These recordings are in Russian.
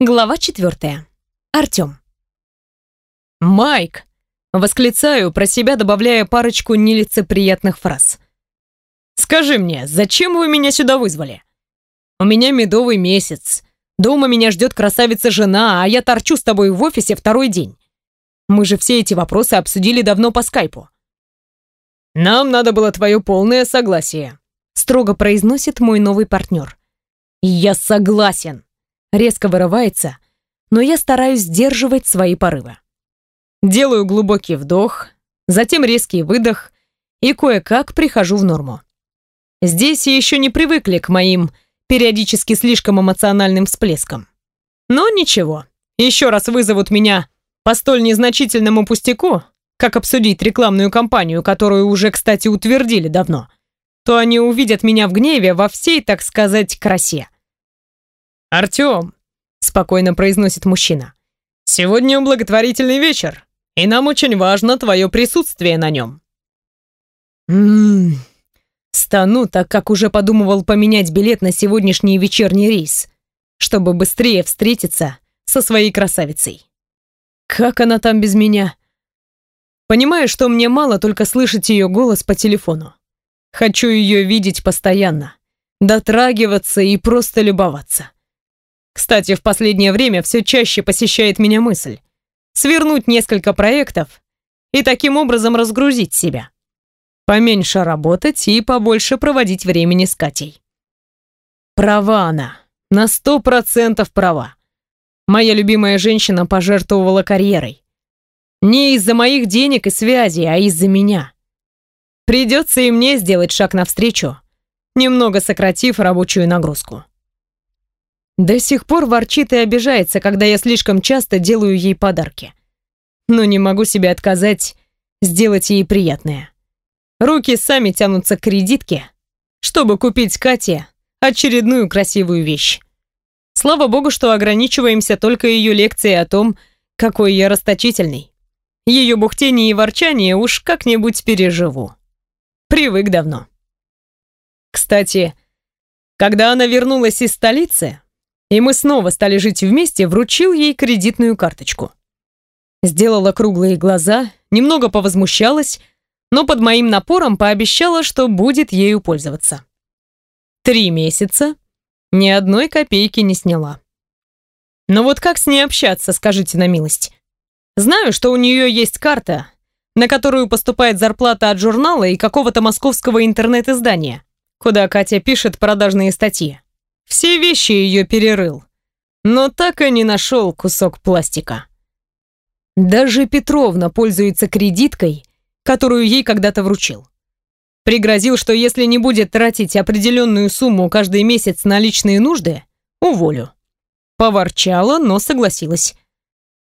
Глава четвертая. Артем. «Майк!» — восклицаю, про себя добавляя парочку нелицеприятных фраз. «Скажи мне, зачем вы меня сюда вызвали? У меня медовый месяц. Дома меня ждет красавица-жена, а я торчу с тобой в офисе второй день. Мы же все эти вопросы обсудили давно по скайпу». «Нам надо было твое полное согласие», — строго произносит мой новый партнер. «Я согласен», — резко вырывается, но я стараюсь сдерживать свои порывы. Делаю глубокий вдох, затем резкий выдох и кое-как прихожу в норму. Здесь еще не привыкли к моим периодически слишком эмоциональным всплескам. Но ничего, еще раз вызовут меня по столь незначительному пустяку, как обсудить рекламную кампанию, которую уже, кстати, утвердили давно, то они увидят меня в гневе во всей, так сказать, красе. «Артем», — спокойно произносит мужчина, — «сегодня благотворительный вечер, и нам очень важно твое присутствие на нем». Ммм, стану, так как уже подумывал поменять билет на сегодняшний вечерний рейс, чтобы быстрее встретиться со своей красавицей. Как она там без меня? Понимаю, что мне мало только слышать ее голос по телефону. Хочу ее видеть постоянно, дотрагиваться и просто любоваться. Кстати, в последнее время все чаще посещает меня мысль свернуть несколько проектов и таким образом разгрузить себя. Поменьше работать и побольше проводить времени с Катей. Права она, на сто процентов права. Моя любимая женщина пожертвовала карьерой. Не из-за моих денег и связей, а из-за меня. Придется и мне сделать шаг навстречу, немного сократив рабочую нагрузку. До сих пор ворчит и обижается, когда я слишком часто делаю ей подарки. Но не могу себе отказать сделать ей приятное. Руки сами тянутся к кредитке, чтобы купить Кате очередную красивую вещь. Слава богу, что ограничиваемся только ее лекцией о том, какой я расточительный. Ее бухтение и ворчание уж как-нибудь переживу. Привык давно. Кстати, когда она вернулась из столицы, и мы снова стали жить вместе, вручил ей кредитную карточку. Сделала круглые глаза, немного повозмущалась, но под моим напором пообещала, что будет ею пользоваться. Три месяца ни одной копейки не сняла. Но вот как с ней общаться, скажите на милость? Знаю, что у нее есть карта, на которую поступает зарплата от журнала и какого-то московского интернет-издания, куда Катя пишет продажные статьи. Все вещи ее перерыл, но так и не нашел кусок пластика. Даже Петровна пользуется кредиткой, которую ей когда-то вручил. Пригрозил, что если не будет тратить определенную сумму каждый месяц на личные нужды, уволю. Поворчала, но согласилась.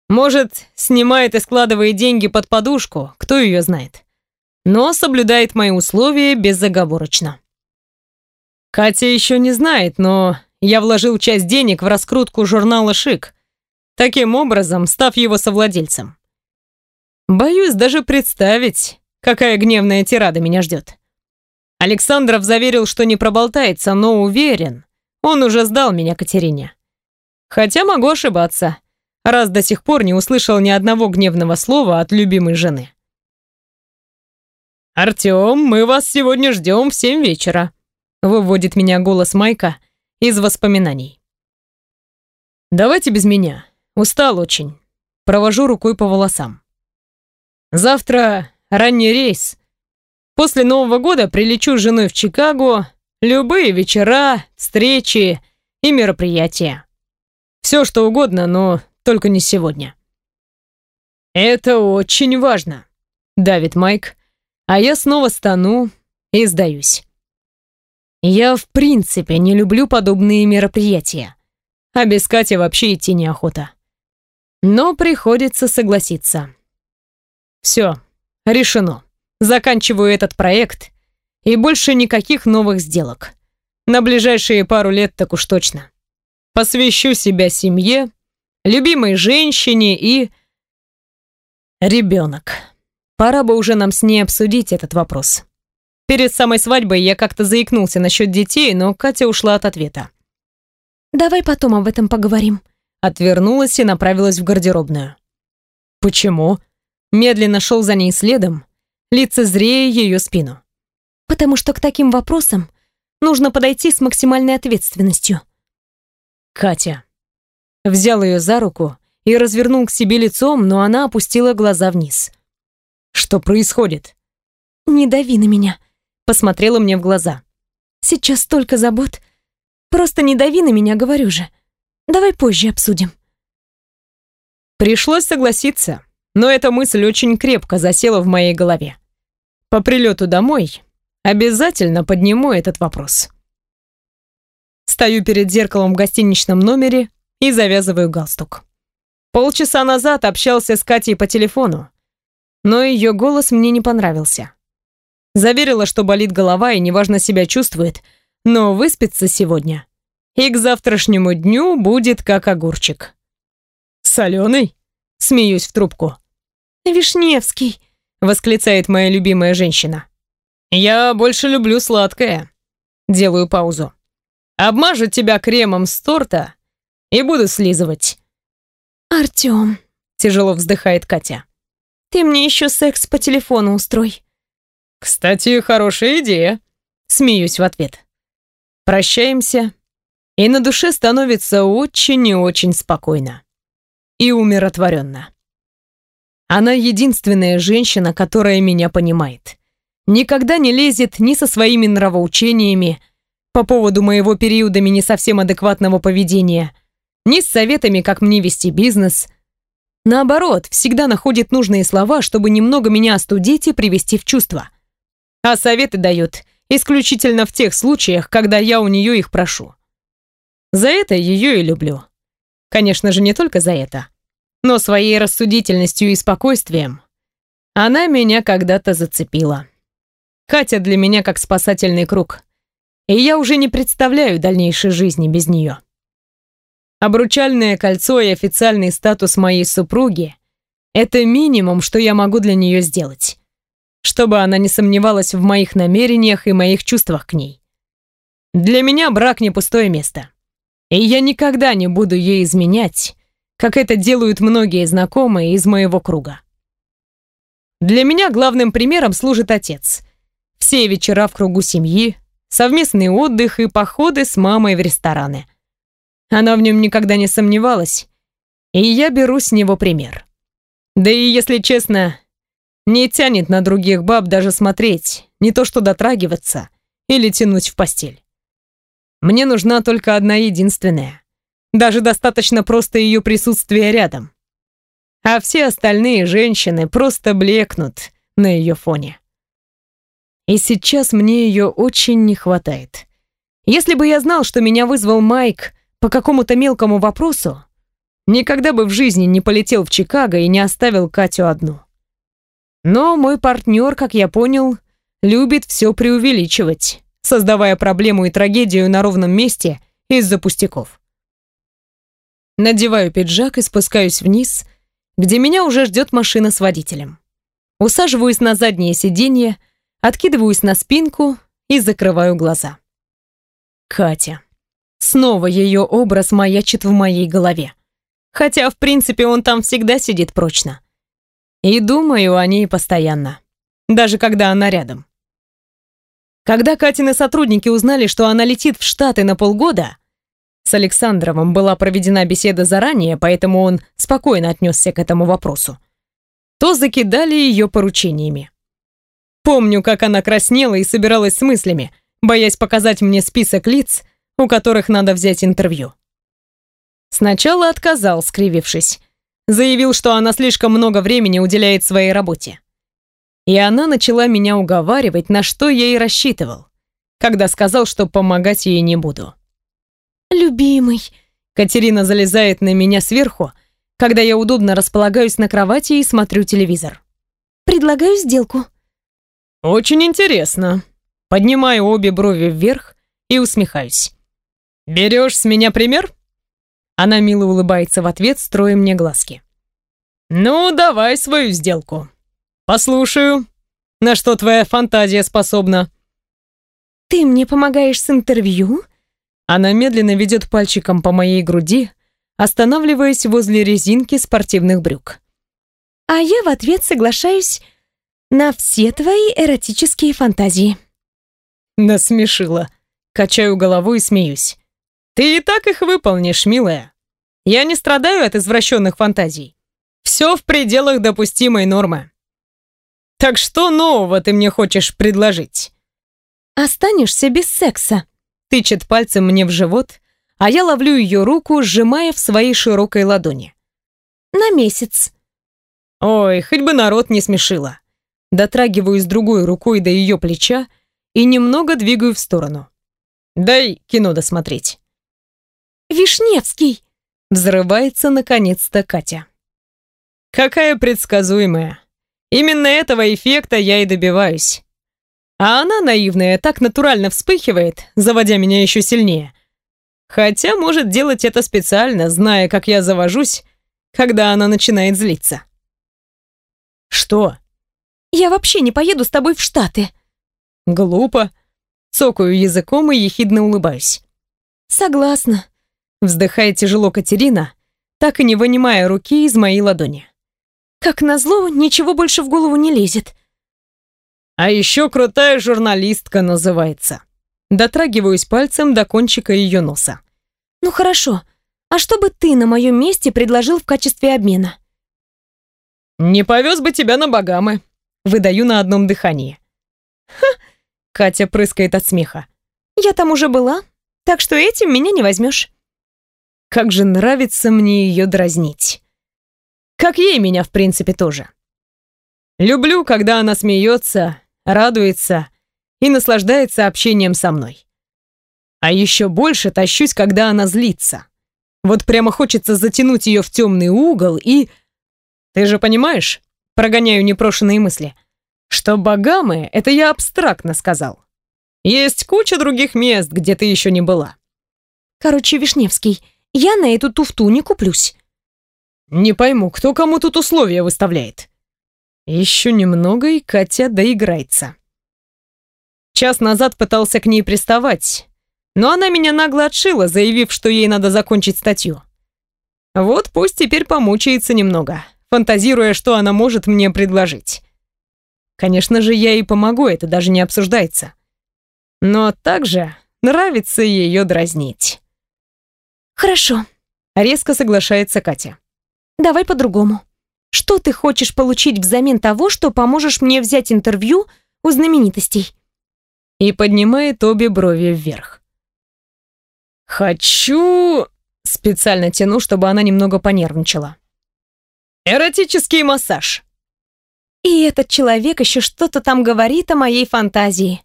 Может, снимает и складывает деньги под подушку, кто ее знает. Но соблюдает мои условия безоговорочно. Катя еще не знает, но я вложил часть денег в раскрутку журнала «Шик», таким образом став его совладельцем. Боюсь даже представить, какая гневная тирада меня ждет. Александров заверил, что не проболтается, но уверен, он уже сдал меня Катерине. Хотя могу ошибаться, раз до сих пор не услышал ни одного гневного слова от любимой жены. «Артем, мы вас сегодня ждем в семь вечера», Выводит меня голос Майка из воспоминаний. «Давайте без меня. Устал очень». Провожу рукой по волосам. «Завтра ранний рейс. После Нового года прилечу с женой в Чикаго. Любые вечера, встречи и мероприятия. Все что угодно, но только не сегодня». «Это очень важно», — давит Майк, а я снова стану и сдаюсь. Я в принципе не люблю подобные мероприятия. А без Кати вообще идти неохота. Но приходится согласиться. Все, решено. Заканчиваю этот проект и больше никаких новых сделок. На ближайшие пару лет так уж точно. Посвящу себя семье, любимой женщине и... Ребенок. Пора бы уже нам с ней обсудить этот вопрос. Перед самой свадьбой я как-то заикнулся насчет детей, но Катя ушла от ответа. «Давай потом об этом поговорим», отвернулась и направилась в гардеробную. Почему? Медленно шел за ней следом, лицезрея ее спину. Потому что к таким вопросам нужно подойти с максимальной ответственностью. Катя. Взял ее за руку и развернул к себе лицом, но она опустила глаза вниз. Что происходит? Не дави на меня. Посмотрела мне в глаза. Сейчас столько забот. Просто не дави на меня, говорю же. Давай позже обсудим. Пришлось согласиться, но эта мысль очень крепко засела в моей голове. По прилету домой обязательно подниму этот вопрос. Стою перед зеркалом в гостиничном номере и завязываю галстук. Полчаса назад общался с Катей по телефону, но ее голос мне не понравился. Заверила, что болит голова и неважно себя чувствует, но выспится сегодня. И к завтрашнему дню будет как огурчик. «Соленый?» — смеюсь в трубку. «Вишневский», — восклицает моя любимая женщина. «Я больше люблю сладкое». Делаю паузу. «Обмажу тебя кремом с торта и буду слизывать». «Артём», — тяжело вздыхает Катя. «Ты мне еще секс по телефону устрой». «Кстати, хорошая идея», — смеюсь в ответ. Прощаемся, и на душе становится очень и очень спокойно. И умиротворенно. Она единственная женщина, которая меня понимает. Никогда не лезет ни со своими нравоучениями по поводу моего периодами не совсем адекватного поведения, ни с советами, как мне вести бизнес. Наоборот, всегда находит нужные слова, чтобы немного меня остудить и привести в чувство а советы дает исключительно в тех случаях, когда я у нее их прошу. За это ее и люблю. Конечно же, не только за это, но своей рассудительностью и спокойствием она меня когда-то зацепила. Катя для меня как спасательный круг, и я уже не представляю дальнейшей жизни без нее. Обручальное кольцо и официальный статус моей супруги — это минимум, что я могу для нее сделать чтобы она не сомневалась в моих намерениях и моих чувствах к ней. Для меня брак не пустое место. И я никогда не буду ей изменять, как это делают многие знакомые из моего круга. Для меня главным примером служит отец. Все вечера в кругу семьи, совместный отдых и походы с мамой в рестораны. Она в нем никогда не сомневалась, и я беру с него пример. Да и, если честно, не тянет на других баб даже смотреть, не то что дотрагиваться или тянуть в постель. Мне нужна только одна единственная. Даже достаточно просто ее присутствия рядом. А все остальные женщины просто блекнут на ее фоне. И сейчас мне ее очень не хватает. Если бы я знал, что меня вызвал Майк по какому-то мелкому вопросу, никогда бы в жизни не полетел в Чикаго и не оставил Катю одну. Но мой партнер, как я понял, любит все преувеличивать, создавая проблему и трагедию на ровном месте из-за пустяков. Надеваю пиджак и спускаюсь вниз, где меня уже ждет машина с водителем. Усаживаюсь на заднее сиденье, откидываюсь на спинку и закрываю глаза. Катя. Снова ее образ маячит в моей голове. Хотя, в принципе, он там всегда сидит прочно. И думаю о ней постоянно, даже когда она рядом. Когда Катины сотрудники узнали, что она летит в Штаты на полгода, с Александровым была проведена беседа заранее, поэтому он спокойно отнесся к этому вопросу, то закидали ее поручениями. Помню, как она краснела и собиралась с мыслями, боясь показать мне список лиц, у которых надо взять интервью. Сначала отказал, скривившись, Заявил, что она слишком много времени уделяет своей работе. И она начала меня уговаривать, на что я и рассчитывал, когда сказал, что помогать ей не буду. «Любимый», Катерина залезает на меня сверху, когда я удобно располагаюсь на кровати и смотрю телевизор. «Предлагаю сделку». «Очень интересно». Поднимаю обе брови вверх и усмехаюсь. «Берешь с меня пример?» Она мило улыбается в ответ, строя мне глазки. «Ну, давай свою сделку. Послушаю, на что твоя фантазия способна». «Ты мне помогаешь с интервью?» Она медленно ведет пальчиком по моей груди, останавливаясь возле резинки спортивных брюк. А я в ответ соглашаюсь на все твои эротические фантазии. Насмешила. Качаю головой и смеюсь. Ты и так их выполнишь, милая. Я не страдаю от извращенных фантазий. Все в пределах допустимой нормы. Так что нового ты мне хочешь предложить? Останешься без секса. Тычет пальцем мне в живот, а я ловлю ее руку, сжимая в своей широкой ладони. На месяц. Ой, хоть бы народ не смешила. Дотрагиваюсь другой рукой до ее плеча и немного двигаю в сторону. Дай кино досмотреть. Вишневский! Взрывается наконец-то Катя. Какая предсказуемая. Именно этого эффекта я и добиваюсь. А она, наивная, так натурально вспыхивает, заводя меня еще сильнее. Хотя может делать это специально, зная, как я завожусь, когда она начинает злиться. Что? Я вообще не поеду с тобой в Штаты. Глупо. Цокаю языком и ехидно улыбаюсь. Согласна. Вздыхает тяжело Катерина, так и не вынимая руки из моей ладони. Как назло, ничего больше в голову не лезет. А еще крутая журналистка называется. Дотрагиваюсь пальцем до кончика ее носа. Ну хорошо. А что бы ты на моем месте предложил в качестве обмена? Не повез бы тебя на Багамы. Выдаю на одном дыхании. Ха! Катя прыскает от смеха. Я там уже была, так что этим меня не возьмешь. Как же нравится мне ее дразнить. Как ей меня, в принципе, тоже. Люблю, когда она смеется, радуется и наслаждается общением со мной. А еще больше тащусь, когда она злится. Вот прямо хочется затянуть ее в темный угол и... Ты же понимаешь, прогоняю непрошенные мысли, что Багамы — это я абстрактно сказал. Есть куча других мест, где ты еще не была. Короче, Вишневский, я на эту туфту не куплюсь. Не пойму, кто кому тут условия выставляет. Еще немного, и Катя доиграется. Час назад пытался к ней приставать, но она меня нагло отшила, заявив, что ей надо закончить статью. Вот пусть теперь помучается немного, фантазируя, что она может мне предложить. Конечно же, я ей помогу, это даже не обсуждается. Но также нравится ее дразнить. Хорошо, резко соглашается Катя. Давай по-другому. Что ты хочешь получить взамен того, что поможешь мне взять интервью у знаменитостей? И поднимает обе брови вверх. Хочу... Специально тяну, чтобы она немного понервничала. Эротический массаж. И этот человек еще что-то там говорит о моей фантазии.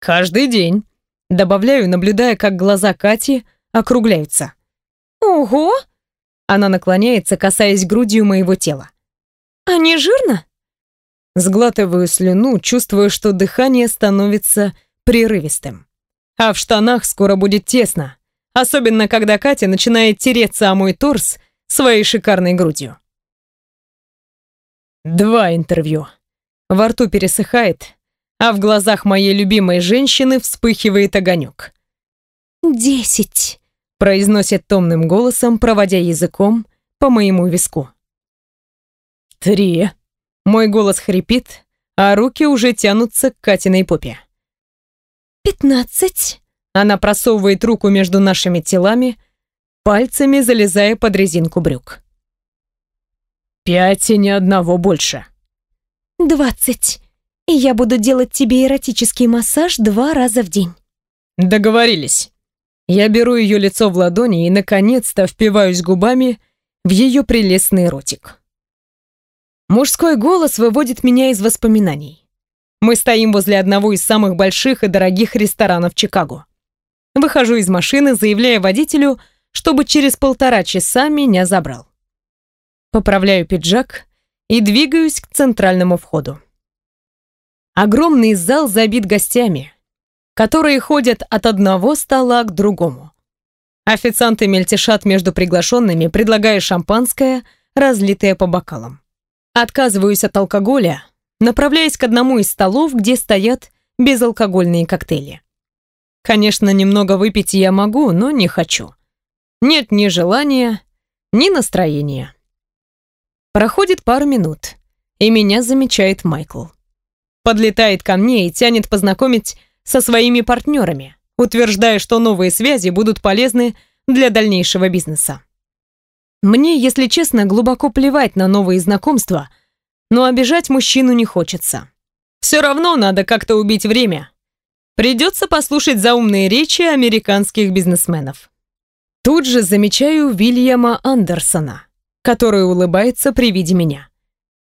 Каждый день. Добавляю, наблюдая, как глаза Кати округляются. Ого! Она наклоняется, касаясь грудью моего тела. «А не жирно?» Сглатываю слюну, чувствуя, что дыхание становится прерывистым. А в штанах скоро будет тесно, особенно когда Катя начинает тереться о мой торс своей шикарной грудью. Два интервью. Во рту пересыхает, а в глазах моей любимой женщины вспыхивает огонек. «Десять», произносит томным голосом, проводя языком по моему виску. Три. Мой голос хрипит, а руки уже тянутся к Катиной попе. Пятнадцать. Она просовывает руку между нашими телами, пальцами залезая под резинку брюк. Пять и ни одного больше. Двадцать. И я буду делать тебе эротический массаж два раза в день. Договорились. Я беру ее лицо в ладони и, наконец-то, впиваюсь губами в ее прелестный ротик. Мужской голос выводит меня из воспоминаний. Мы стоим возле одного из самых больших и дорогих ресторанов Чикаго. Выхожу из машины, заявляя водителю, чтобы через полтора часа меня забрал. Поправляю пиджак и двигаюсь к центральному входу. Огромный зал забит гостями, которые ходят от одного стола к другому. Официанты мельтешат между приглашенными, предлагая шампанское, разлитое по бокалам. Отказываюсь от алкоголя, направляясь к одному из столов, где стоят безалкогольные коктейли. Конечно, немного выпить я могу, но не хочу. Нет ни желания, ни настроения. Проходит пару минут, и меня замечает Майкл. Подлетает ко мне и тянет познакомить со своими партнерами, утверждая, что новые связи будут полезны для дальнейшего бизнеса. Мне, если честно, глубоко плевать на новые знакомства, но обижать мужчину не хочется. Все равно надо как-то убить время. Придется послушать заумные речи американских бизнесменов. Тут же замечаю Вильяма Андерсона, который улыбается при виде меня.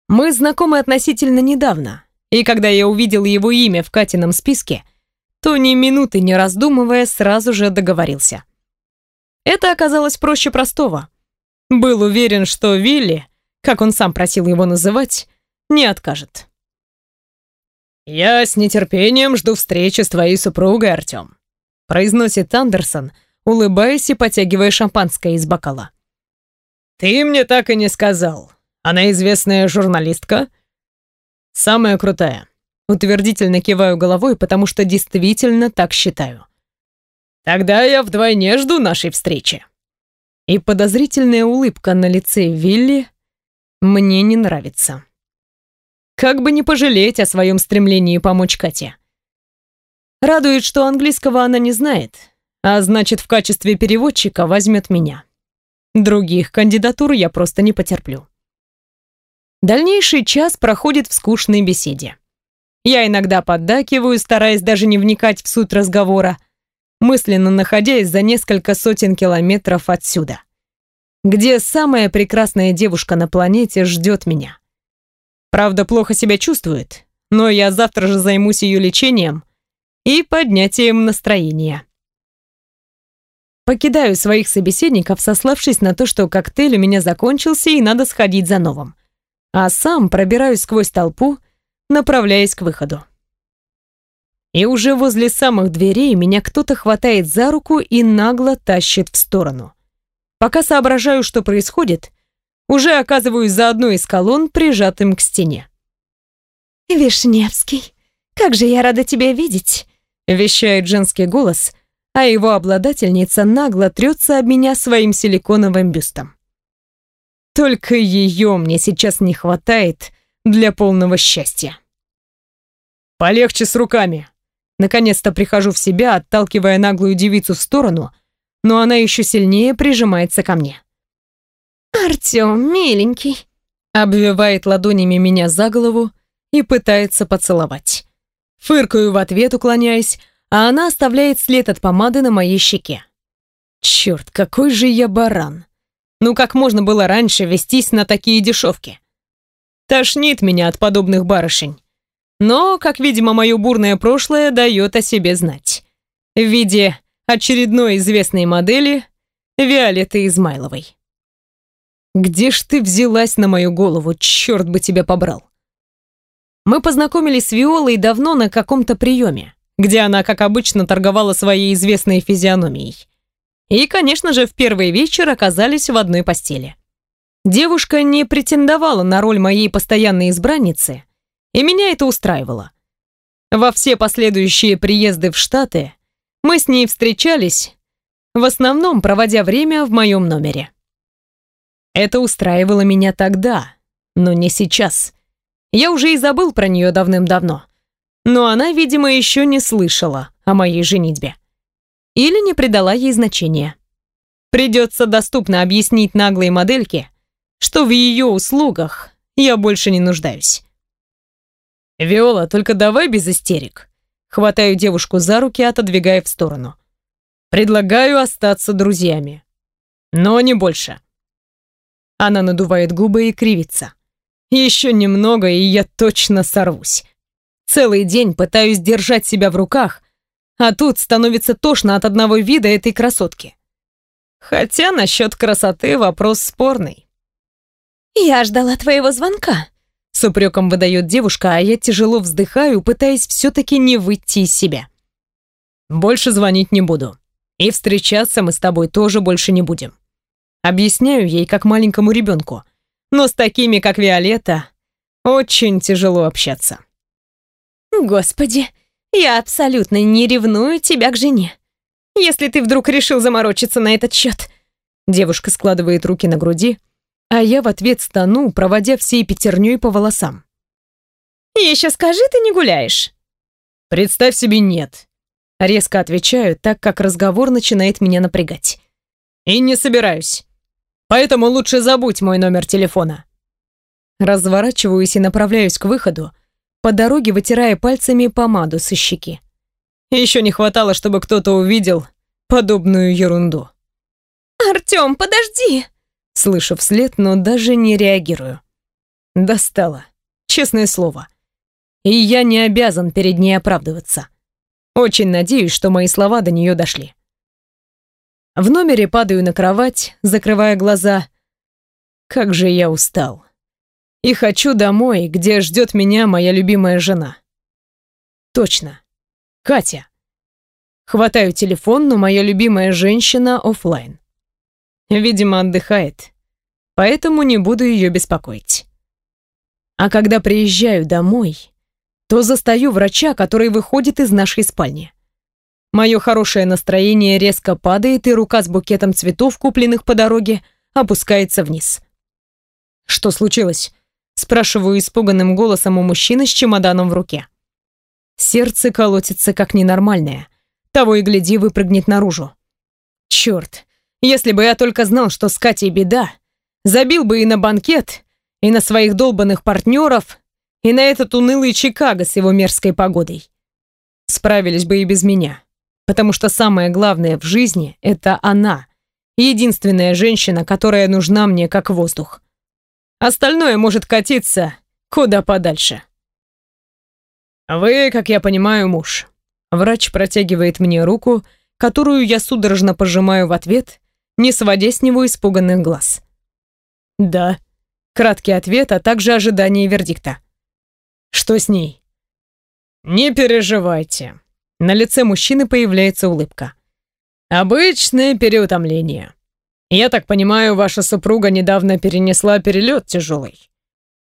Мы знакомы относительно недавно, и когда я увидел его имя в Катином списке, то ни минуты не раздумывая сразу же договорился. Это оказалось проще простого. Был уверен, что Вилли, как он сам просил его называть, не откажет. «Я с нетерпением жду встречи с твоей супругой, Артем», произносит Андерсон, улыбаясь и потягивая шампанское из бокала. «Ты мне так и не сказал. Она известная журналистка?» «Самая крутая». Утвердительно киваю головой, потому что действительно так считаю. «Тогда я вдвойне жду нашей встречи». И подозрительная улыбка на лице Вилли мне не нравится. Как бы не пожалеть о своем стремлении помочь Кате. Радует, что английского она не знает, а значит, в качестве переводчика возьмет меня. Других кандидатур я просто не потерплю. Дальнейший час проходит в скучной беседе. Я иногда поддакиваю, стараясь даже не вникать в суть разговора, мысленно находясь за несколько сотен километров отсюда, где самая прекрасная девушка на планете ждет меня. Правда, плохо себя чувствует, но я завтра же займусь ее лечением и поднятием настроения. Покидаю своих собеседников, сославшись на то, что коктейль у меня закончился и надо сходить за новым. А сам пробираюсь сквозь толпу, направляясь к выходу. И уже возле самых дверей меня кто-то хватает за руку и нагло тащит в сторону. Пока соображаю, что происходит, уже оказываюсь за одной из колонн, прижатым к стене. «Вишневский, как же я рада тебя видеть!» вещает женский голос, а его обладательница нагло трется об меня своим силиконовым бюстом. Только ее мне сейчас не хватает для полного счастья. «Полегче с руками!» Наконец-то прихожу в себя, отталкивая наглую девицу в сторону, но она еще сильнее прижимается ко мне. «Артём, миленький», обвивает ладонями меня за голову и пытается поцеловать. Фыркаю в ответ, уклоняясь, а она оставляет след от помады на моей щеке. Черт, какой же я баран. Ну как можно было раньше вестись на такие дешевки? Тошнит меня от подобных барышень. Но, как видимо, мое бурное прошлое дает о себе знать. В виде очередной известной модели Виолетты Измайловой. Где ж ты взялась на мою голову, черт бы тебя побрал? Мы познакомились с Виолой давно на каком-то приеме, где она, как обычно, торговала своей известной физиономией. И, конечно же, в первый вечер оказались в одной постели. Девушка не претендовала на роль моей постоянной избранницы, и меня это устраивало. Во все последующие приезды в Штаты мы с ней встречались, в основном проводя время в моем номере. Это устраивало меня тогда, но не сейчас. Я уже и забыл про нее давным-давно. Но она, видимо, еще не слышала о моей женитьбе. Или не придала ей значения. Придется доступно объяснить наглой модельке, что в ее услугах я больше не нуждаюсь. «Виола, только давай без истерик». Хватаю девушку за руки, отодвигая в сторону. «Предлагаю остаться друзьями. Но не больше». Она надувает губы и кривится. Еще немного, и я точно сорвусь. Целый день пытаюсь держать себя в руках, а тут становится тошно от одного вида этой красотки. Хотя насчет красоты вопрос спорный. «Я ждала твоего звонка», — с упреком выдает девушка, а я тяжело вздыхаю, пытаясь все-таки не выйти из себя. «Больше звонить не буду. И встречаться мы с тобой тоже больше не будем. Объясняю ей, как маленькому ребенку. Но с такими, как Виолетта, очень тяжело общаться. Господи, я абсолютно не ревную тебя к жене. Если ты вдруг решил заморочиться на этот счет. Девушка складывает руки на груди, а я в ответ стану, проводя всей пятерней по волосам. «Еще скажи, ты не гуляешь». «Представь себе, нет». Резко отвечаю, так как разговор начинает меня напрягать. «И не собираюсь. Поэтому лучше забудь мой номер телефона». Разворачиваюсь и направляюсь к выходу, по дороге вытирая пальцами помаду со щеки. Еще не хватало, чтобы кто-то увидел подобную ерунду. «Артём, подожди!» Слышу вслед, но даже не реагирую. Достала. Честное слово. И я не обязан перед ней оправдываться. Очень надеюсь, что мои слова до нее дошли. В номере падаю на кровать, закрывая глаза. Как же я устал. И хочу домой, где ждет меня моя любимая жена. Точно. Катя. Хватаю телефон, но моя любимая женщина офлайн. Видимо, отдыхает. Поэтому не буду ее беспокоить. А когда приезжаю домой, то застаю врача, который выходит из нашей спальни. Мое хорошее настроение резко падает, и рука с букетом цветов, купленных по дороге, опускается вниз. Что случилось? Спрашиваю испуганным голосом у мужчины с чемоданом в руке. Сердце колотится как ненормальное. Того и гляди, выпрыгнет наружу. Черт, если бы я только знал, что с Катей беда, забил бы и на банкет, и на своих долбанных партнеров, и на этот унылый Чикаго с его мерзкой погодой. Справились бы и без меня, потому что самое главное в жизни — это она, единственная женщина, которая нужна мне как воздух. Остальное может катиться куда подальше. Вы, как я понимаю, муж. Врач протягивает мне руку, которую я судорожно пожимаю в ответ, не сводя с него испуганных глаз. Да. Краткий ответ, а также ожидание вердикта. Что с ней? Не переживайте. На лице мужчины появляется улыбка. Обычное переутомление. Я так понимаю, ваша супруга недавно перенесла перелет тяжелый.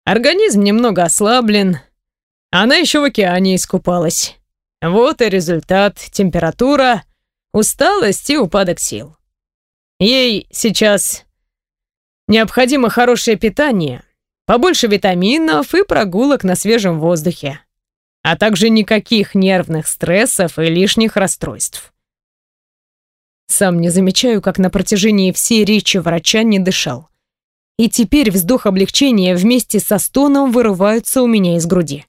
Организм немного ослаблен. Она еще в океане искупалась. Вот и результат. Температура, усталость и упадок сил. Ей сейчас необходимо хорошее питание, побольше витаминов и прогулок на свежем воздухе, а также никаких нервных стрессов и лишних расстройств. Сам не замечаю, как на протяжении всей речи врача не дышал. И теперь вздох облегчения вместе со стоном вырываются у меня из груди.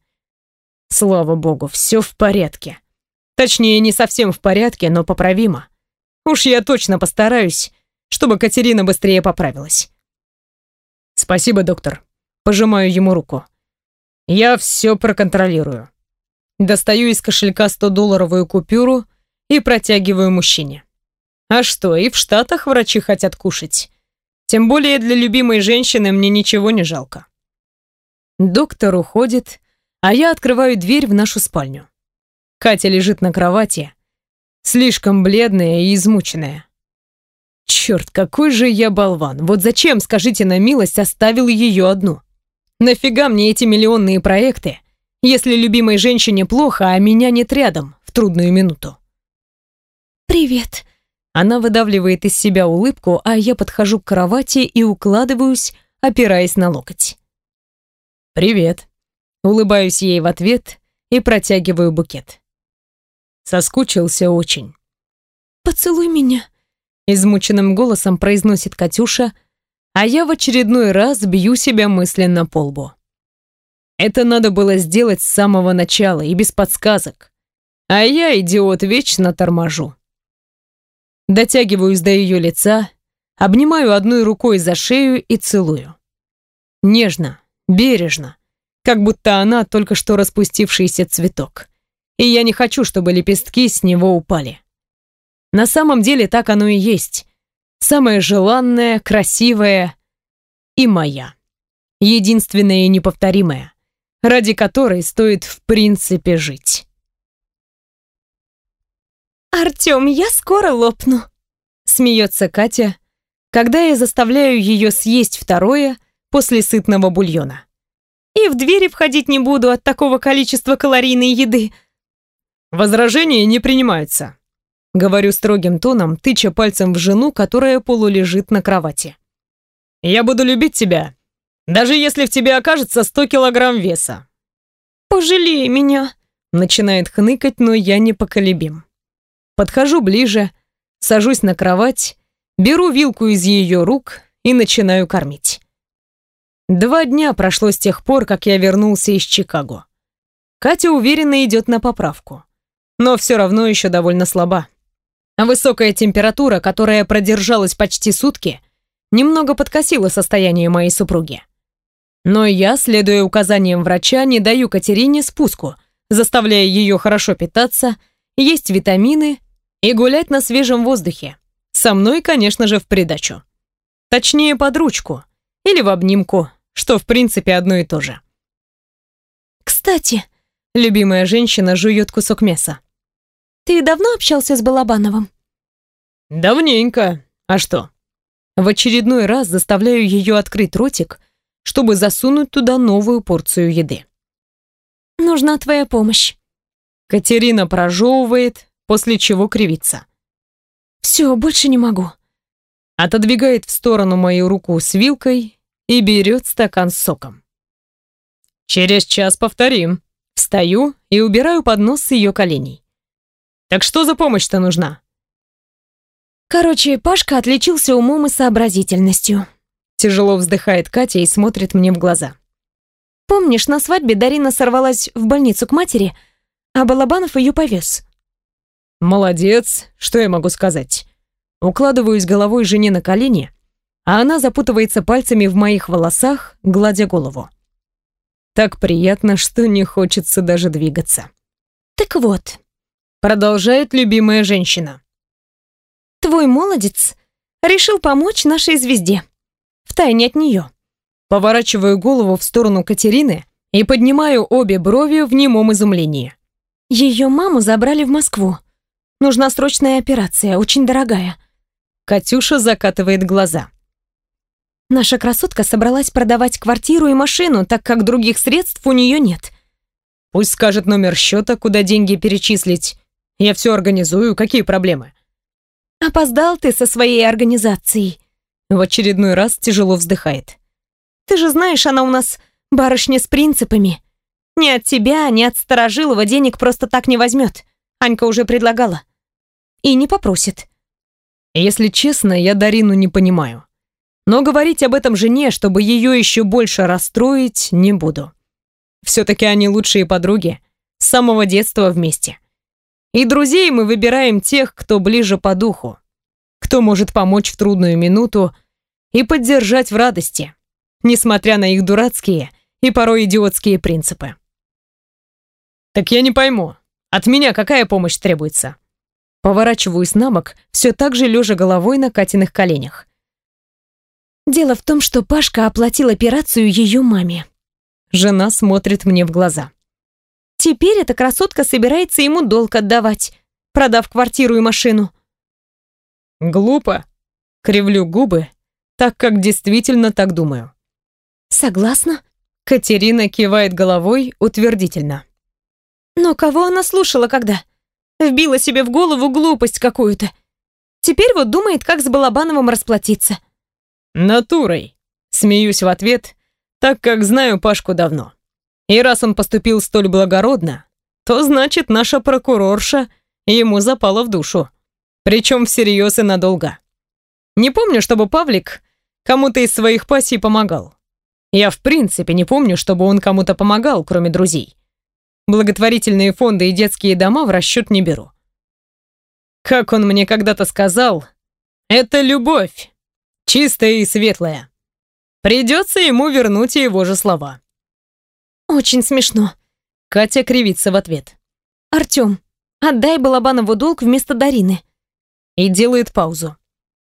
Слава богу, все в порядке. Точнее, не совсем в порядке, но поправимо. Уж я точно постараюсь, чтобы Катерина быстрее поправилась. Спасибо, доктор. Пожимаю ему руку. Я все проконтролирую. Достаю из кошелька 100-долларовую купюру и протягиваю мужчине. А что, и в Штатах врачи хотят кушать. Тем более для любимой женщины мне ничего не жалко. Доктор уходит, а я открываю дверь в нашу спальню. Катя лежит на кровати, слишком бледная и измученная. Черт, какой же я болван. Вот зачем, скажите на милость, оставил ее одну? Нафига мне эти миллионные проекты, если любимой женщине плохо, а меня нет рядом в трудную минуту? «Привет», она выдавливает из себя улыбку, а я подхожу к кровати и укладываюсь, опираясь на локоть. «Привет». Улыбаюсь ей в ответ и протягиваю букет. Соскучился очень. «Поцелуй меня», — измученным голосом произносит Катюша, а я в очередной раз бью себя мысленно по лбу. Это надо было сделать с самого начала и без подсказок. А я, идиот, вечно торможу. Дотягиваюсь до ее лица, обнимаю одной рукой за шею и целую. Нежно, бережно, как будто она только что распустившийся цветок. И я не хочу, чтобы лепестки с него упали. На самом деле так оно и есть. Самое желанное, красивое и моя. Единственная и неповторимая, ради которой стоит в принципе жить. «Артём, я скоро лопну», — смеется Катя, когда я заставляю ее съесть второе после сытного бульона. «И в двери входить не буду от такого количества калорийной еды». Возражения не принимаются. Говорю строгим тоном, тыча пальцем в жену, которая полулежит на кровати. «Я буду любить тебя, даже если в тебе окажется сто килограмм веса». «Пожалей меня», — начинает хныкать, но я непоколебим. Подхожу ближе, сажусь на кровать, беру вилку из ее рук и начинаю кормить. Два дня прошло с тех пор, как я вернулся из Чикаго. Катя уверенно идет на поправку, но все равно еще довольно слаба. Высокая температура, которая продержалась почти сутки, немного подкосила состояние моей супруги. Но я, следуя указаниям врача, не даю Катерине спуску, заставляя ее хорошо питаться, есть витамины и гулять на свежем воздухе. Со мной, конечно же, в придачу. Точнее, под ручку или в обнимку, что в принципе одно и то же. «Кстати», — любимая женщина жует кусок мяса. «Ты давно общался с Балабановым?» «Давненько. А что?» В очередной раз заставляю ее открыть ротик, чтобы засунуть туда новую порцию еды. «Нужна твоя помощь». Катерина прожевывает, после чего кривится. «Все, больше не могу». Отодвигает в сторону мою руку с вилкой и берет стакан с соком. «Через час повторим». Встаю и убираю поднос с ее коленей. «Так что за помощь-то нужна?» Короче, Пашка отличился умом и сообразительностью. Тяжело вздыхает Катя и смотрит мне в глаза. Помнишь, на свадьбе Дарина сорвалась в больницу к матери, а Балабанов ее повез? Молодец, что я могу сказать? Укладываюсь головой жене на колени, а она запутывается пальцами в моих волосах, гладя голову. Так приятно, что не хочется даже двигаться. Так вот, продолжает любимая женщина. Твой молодец решил помочь нашей звезде. Втайне от нее. Поворачиваю голову в сторону Катерины и поднимаю обе брови в немом изумлении. Ее маму забрали в Москву. Нужна срочная операция, очень дорогая. Катюша закатывает глаза. Наша красотка собралась продавать квартиру и машину, так как других средств у нее нет. Пусть скажет номер счета, куда деньги перечислить. Я все организую, какие проблемы? Опоздал ты со своей организацией. В очередной раз тяжело вздыхает. Ты же знаешь, она у нас барышня с принципами. Ни от тебя, ни от Старожилова денег просто так не возьмет. Анька уже предлагала. И не попросит. Если честно, я Дарину не понимаю. Но говорить об этом жене, чтобы ее еще больше расстроить, не буду. Все-таки они лучшие подруги. С самого детства вместе. И друзей мы выбираем тех, кто ближе по духу. Кто может помочь в трудную минуту и поддержать в радости, несмотря на их дурацкие и порой идиотские принципы. Так я не пойму, от меня какая помощь требуется? Поворачиваюсь на бок, все так же лежа головой на Катиных коленях. Дело в том, что Пашка оплатил операцию ее маме. Жена смотрит мне в глаза. Теперь эта красотка собирается ему долг отдавать, продав квартиру и машину. Глупо. Кривлю губы, так как действительно так думаю. Согласна? Катерина кивает головой утвердительно. Но кого она слушала когда? Вбила себе в голову глупость какую-то. Теперь вот думает, как с Балабановым расплатиться. Натурой. Смеюсь в ответ, так как знаю Пашку давно. И раз он поступил столь благородно, то значит наша прокурорша ему запала в душу. Причем всерьез и надолго. Не помню, чтобы Павлик кому-то из своих пассий помогал. Я в принципе не помню, чтобы он кому-то помогал, кроме друзей. Благотворительные фонды и детские дома в расчет не беру. Как он мне когда-то сказал, это любовь чистая и светлая. Придется ему вернуть его же слова. Очень смешно. Катя кривится в ответ. Артём, отдай Балабанову долг вместо Дарины. И делает паузу.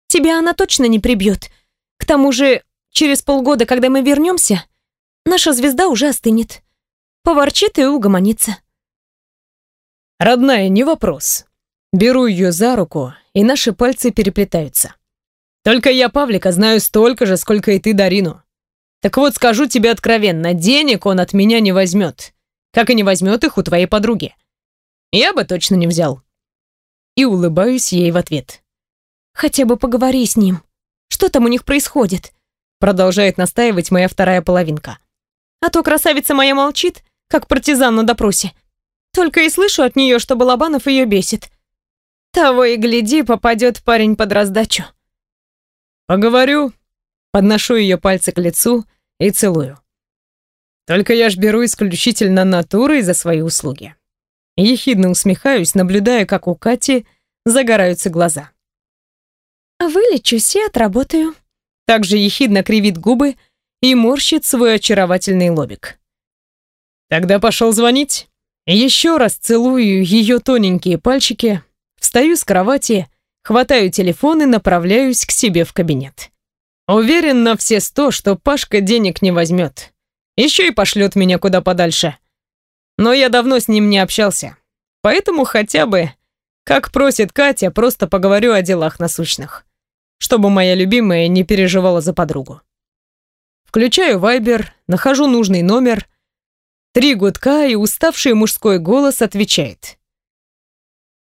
Тебя она точно не прибьет. К тому же, через полгода, когда мы вернемся, наша звезда уже остынет. Поворчит и угомонится. Родная, не вопрос. Беру ее за руку, и наши пальцы переплетаются. Только я Павлика знаю столько же, сколько и ты Дарину. Так вот, скажу тебе откровенно, денег он от меня не возьмет. Как и не возьмет их у твоей подруги. Я бы точно не взял. и улыбаюсь ей в ответ. «Хотя бы поговори с ним. Что там у них происходит?» Продолжает настаивать моя вторая половинка. «А то красавица моя молчит, как партизан на допросе. Только и слышу от нее, что Балабанов ее бесит. Того и гляди, попадет парень под раздачу». «Поговорю». Подношу ее пальцы к лицу и целую. Только я ж беру исключительно натурой за свои услуги. Ехидно усмехаюсь, наблюдая, как у Кати загораются глаза. «Вылечусь и отработаю». Также ехидно кривит губы и морщит свой очаровательный лобик. Тогда пошел звонить. Еще раз целую ее тоненькие пальчики, встаю с кровати, хватаю телефон и направляюсь к себе в кабинет. Уверен на все сто, что Пашка денег не возьмет. Еще и пошлет меня куда подальше. Но я давно с ним не общался. Поэтому хотя бы, как просит Катя, просто поговорю о делах насущных. Чтобы моя любимая не переживала за подругу. Включаю вайбер, нахожу нужный номер. Три гудка, и уставший мужской голос отвечает.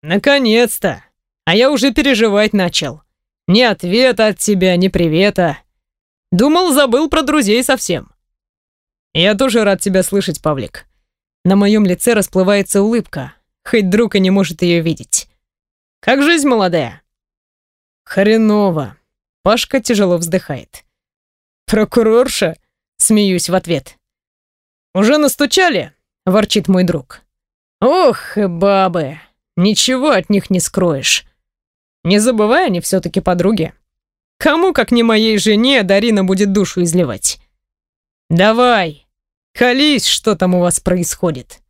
«Наконец-то! А я уже переживать начал. Ни ответа от тебя, ни привета. Думал, забыл про друзей совсем. Я тоже рад тебя слышать, Павлик. На моем лице расплывается улыбка, хоть друг и не может ее видеть. Как жизнь молодая? Хреново. Пашка тяжело вздыхает. Прокурорша? Смеюсь в ответ. Уже настучали? Ворчит мой друг. Ох, бабы, ничего от них не скроешь. Не забывай, они все-таки подруги. Кому, как не моей жене, Дарина будет душу изливать? Давай, колись, что там у вас происходит.